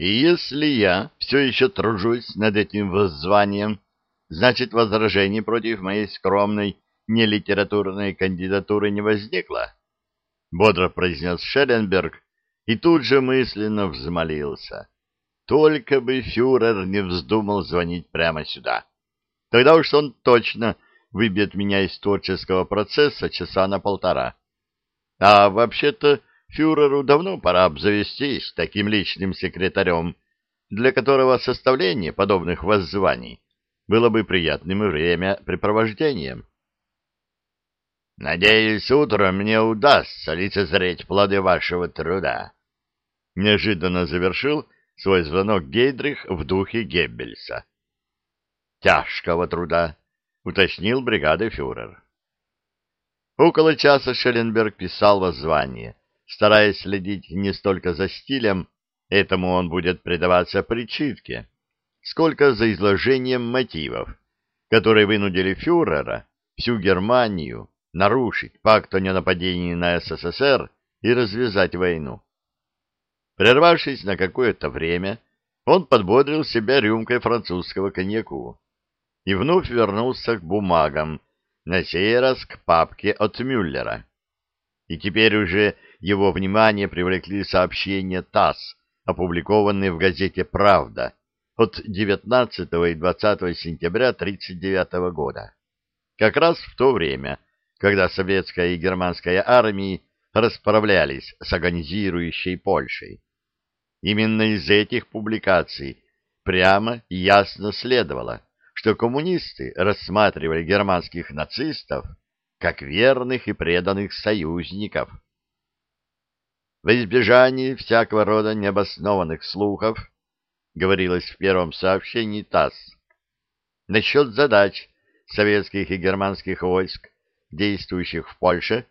И если я все еще тружусь над этим воззванием, значит, возражений против моей скромной нелитературной кандидатуры не возникло? Бодро произнес Шелленберг и тут же мысленно взмолился. Только бы фюрер не вздумал звонить прямо сюда. Тогда уж он точно выбьет меня из творческого процесса часа на полтора. А вообще-то фюреру давно пора обзавестись таким личным секретарем, для которого составление подобных воззваний было бы приятным времяпрепровождением. «Надеюсь, утром мне удастся лицезреть плоды вашего труда», — неожиданно завершил свой звонок Гейдрих в духе Геббельса. «Тяжкого труда», — уточнил бригады фюрер. Около часа Шелленберг писал воззвание, стараясь следить не столько за стилем, этому он будет предаваться причитке, сколько за изложением мотивов, которые вынудили фюрера всю Германию нарушить пакт о ненападении на СССР и развязать войну. Прервавшись на какое-то время, он подбодрил себя рюмкой французского коньяку и вновь вернулся к бумагам, на сей раз к папке от Мюллера. И теперь уже его внимание привлекли сообщения ТАСС, опубликованные в газете «Правда» от 19 и 20 сентября 1939 года. Как раз в то время, когда советская и германская армии расправлялись с агонизирующей Польшей. Именно из этих публикаций прямо и ясно следовало, что коммунисты рассматривали германских нацистов как верных и преданных союзников. В избежании всякого рода необоснованных слухов, говорилось в первом сообщении ТАСС, насчет задач советских и германских войск, действующих в Польше,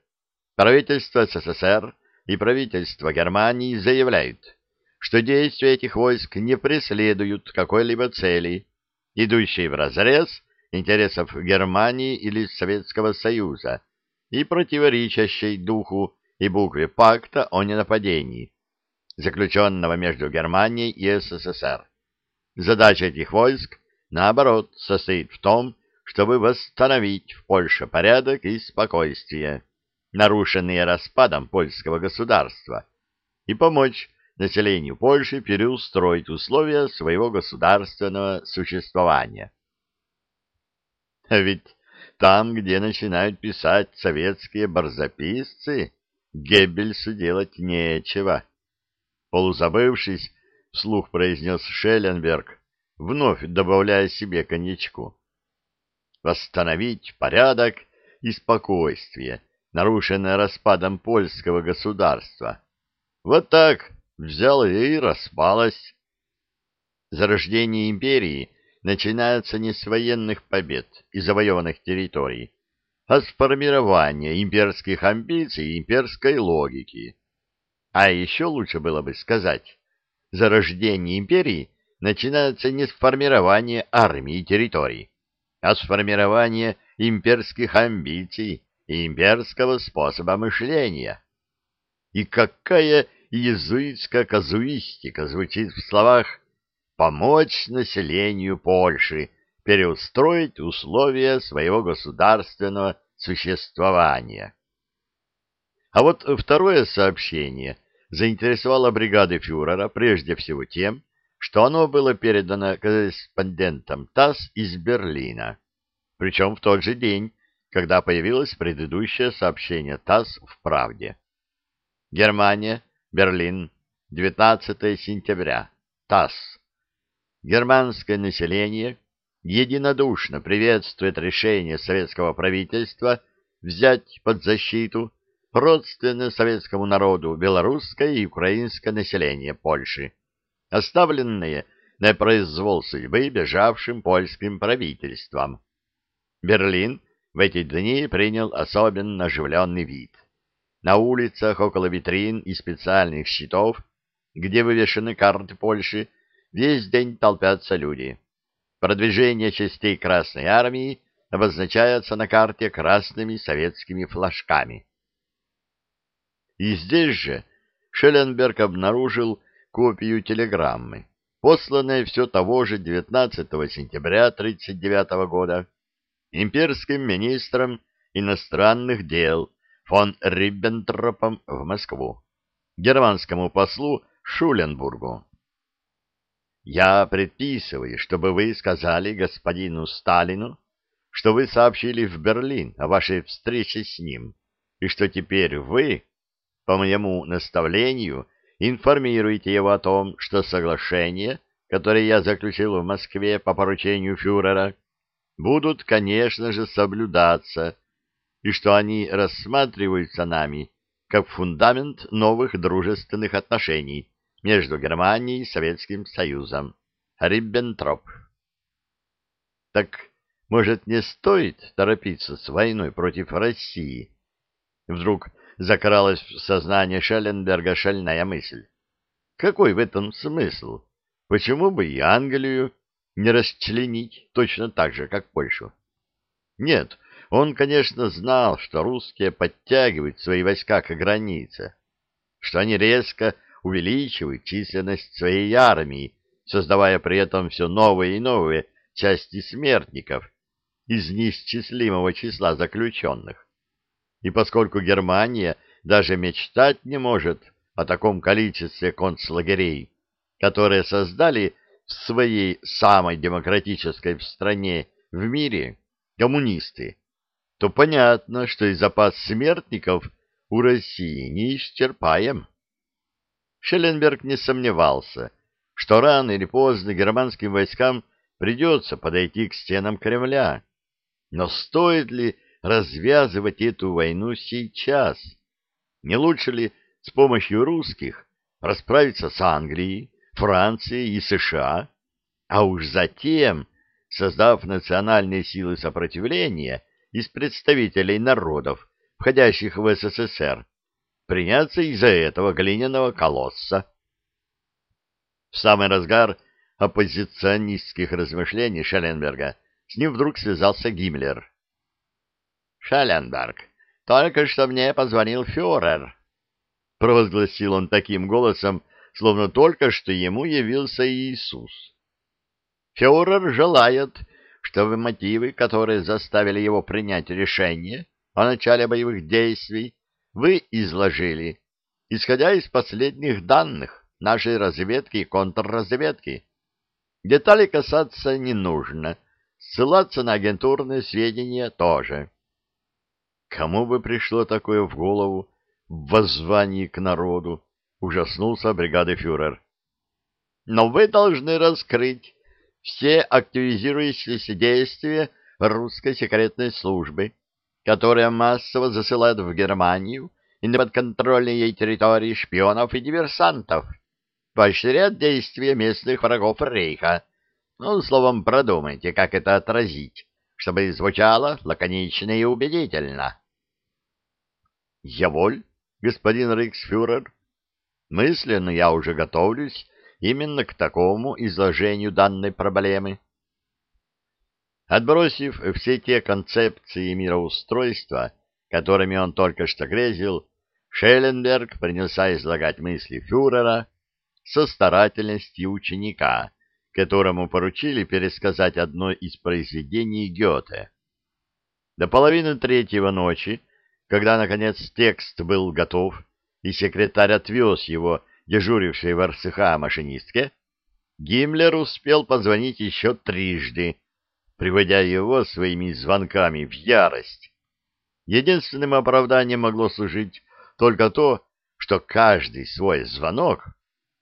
правительство СССР и правительство Германии заявляют, что действия этих войск не преследуют какой-либо цели, идущей вразрез интересов Германии или Советского Союза и противоречащей духу и букве пакта о ненападении, заключенного между Германией и СССР. Задача этих войск, наоборот, состоит в том, чтобы восстановить в Польше порядок и спокойствие, нарушенные распадом польского государства, и помочь населению Польши переустроить условия своего государственного существования. А ведь там, где начинают писать советские барзаписцы, Геббельсу делать нечего. Полузабывшись, вслух произнес Шелленберг, вновь добавляя себе коньячку. Восстановить порядок и спокойствие, нарушенное распадом польского государства. Вот так взяла и распалась. Зарождение империи начинается не с военных побед и завоеванных территорий, а с формирования имперских амбиций и имперской логики. А еще лучше было бы сказать, зарождение империи начинается не с формирования армии и территорий, а с формирования имперских амбиций и имперского способа мышления. И какая иезуитская казуистика звучит в словах «помочь населению Польши переустроить условия своего государственного существования». А вот второе сообщение заинтересовало бригады фюрера прежде всего тем, что оно было передано корреспондентам ТАСС из Берлина, причем в тот же день, когда появилось предыдущее сообщение ТАСС в «Правде». Германия Берлин, 19 сентября. ТАСС. Германское население единодушно приветствует решение советского правительства взять под защиту родственное советскому народу белорусское и украинское население Польши, оставленные на произвол судьбы бежавшим польским правительством. Берлин в эти дни принял особенно оживленный вид. На улицах, около витрин и специальных щитов, где вывешены карты Польши, весь день толпятся люди. Продвижение частей Красной Армии обозначается на карте красными советскими флажками. И здесь же Шелленберг обнаружил копию телеграммы, посланной все того же 19 сентября 1939 года имперским министром иностранных дел фон Риббентропом в Москву, германскому послу Шуленбургу. Я предписываю, чтобы вы сказали господину Сталину, что вы сообщили в Берлин о вашей встрече с ним, и что теперь вы, по моему наставлению, информируете его о том, что соглашение, которое я заключил в Москве по поручению фюрера, будут, конечно же, соблюдаться, и что они рассматриваются нами как фундамент новых дружественных отношений между Германией и Советским Союзом. Риббентроп. Так, может, не стоит торопиться с войной против России? Вдруг закралась в сознание Шелленберга шальная мысль. Какой в этом смысл? Почему бы и Англию не расчленить точно так же, как Польшу? Нет, он, конечно, знал, что русские подтягивают свои войска к границе, что они резко увеличивают численность своей армии, создавая при этом все новые и новые части смертников из неисчислимого числа заключенных. И поскольку Германия даже мечтать не может о таком количестве концлагерей, которые создали в своей самой демократической в стране в мире коммунисты, то понятно, что и запас смертников у России не исчерпаем. Шелленберг не сомневался, что рано или поздно германским войскам придется подойти к стенам Кремля. Но стоит ли развязывать эту войну сейчас? Не лучше ли с помощью русских расправиться с Англией, Францией и США, а уж затем, создав национальные силы сопротивления из представителей народов, входящих в СССР, приняться из-за этого глиняного колосса. В самый разгар оппозиционистских размышлений Шелленберга с ним вдруг связался Гиммлер. «Шелленберг, только что мне позвонил фюрер», — провозгласил он таким голосом, словно только что ему явился Иисус. «Фюрер желает, чтобы мотивы, которые заставили его принять решение о начале боевых действий, вы изложили, исходя из последних данных нашей разведки и контрразведки. Деталей касаться не нужно, ссылаться на агентурные сведения тоже. Кому бы пришло такое в голову в воззвании к народу, ужаснулся бригады-фюрер. Но вы должны раскрыть все активизирующиеся действия русской секретной службы, которая массово засылает в Германию и на подконтрольной ей территории шпионов и диверсантов, поощряет действия местных врагов Рейха. Ну, словом, продумайте, как это отразить, чтобы звучало лаконично и убедительно. Я воль, господин Рейхсфюрер. Мысленно я уже готовлюсь именно к такому изложению данной проблемы. Отбросив все те концепции мироустройства, которыми он только что грезил, Шелленберг принялся излагать мысли фюрера со старательностью ученика, которому поручили пересказать одно из произведений Гёте. До половины третьего ночи, когда, наконец, текст был готов, и секретарь отвез его дежурившей в РСХ машинистке, Гиммлер успел позвонить еще трижды, приводя его своими звонками в ярость. Единственным оправданием могло служить только то, что каждый свой звонок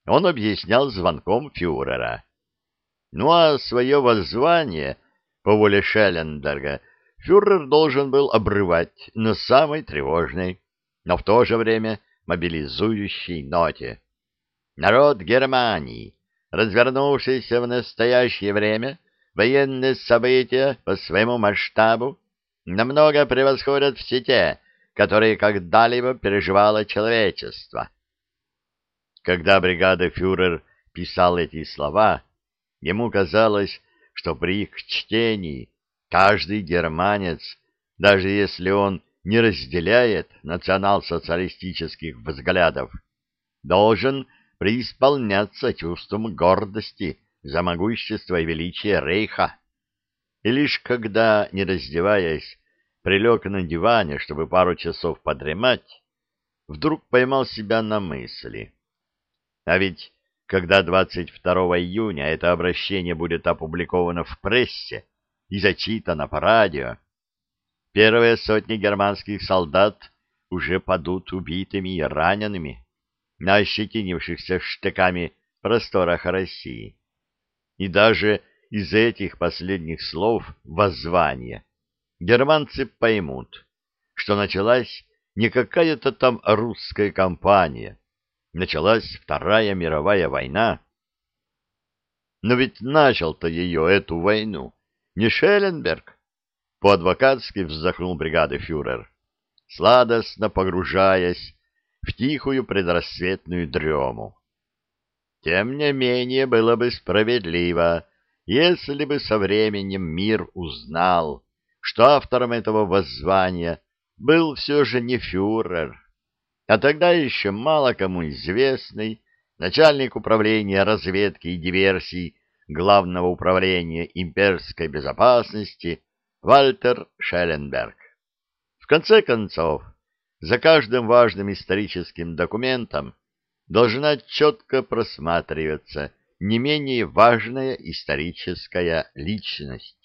он объяснял звонком фюрера. Ну а свое воззвание, по воле Шелленберга, фюрер должен был обрывать на самой тревожной, но в то же время мобилизующей ноте. Народ Германии, развернувшийся в настоящее время, военные события по своему масштабу намного превосходят все те, которые когда-либо переживало человечество. Когда бригада фюрер писал эти слова, ему казалось, что при их чтении каждый германец, даже если он не разделяет национал-социалистических взглядов, должен преисполняться чувством гордости за могущество и величие Рейха. И лишь когда, не раздеваясь, прилег на диване, чтобы пару часов подремать, вдруг поймал себя на мысли. А ведь, когда 22 июня это обращение будет опубликовано в прессе и зачитано по радио, первые сотни германских солдат уже падут убитыми и ранеными на ощетинившихся штыками просторах России. И даже из этих последних слов воззвания германцы поймут, что началась не какая-то там русская кампания, началась Вторая мировая война. Но ведь начал-то ее, эту войну, не Шелленберг. По-адвокатски вздохнул бригады фюрер, сладостно погружаясь в тихую предрассветную дрему. Тем не менее, было бы справедливо, если бы со временем мир узнал, что автором этого воззвания был все же не фюрер, а тогда еще мало кому известный начальник управления разведки и диверсий Главного управления имперской безопасности Вальтер Шелленберг. В конце концов, за каждым важным историческим документом должна четко просматриваться не менее важная историческая личность.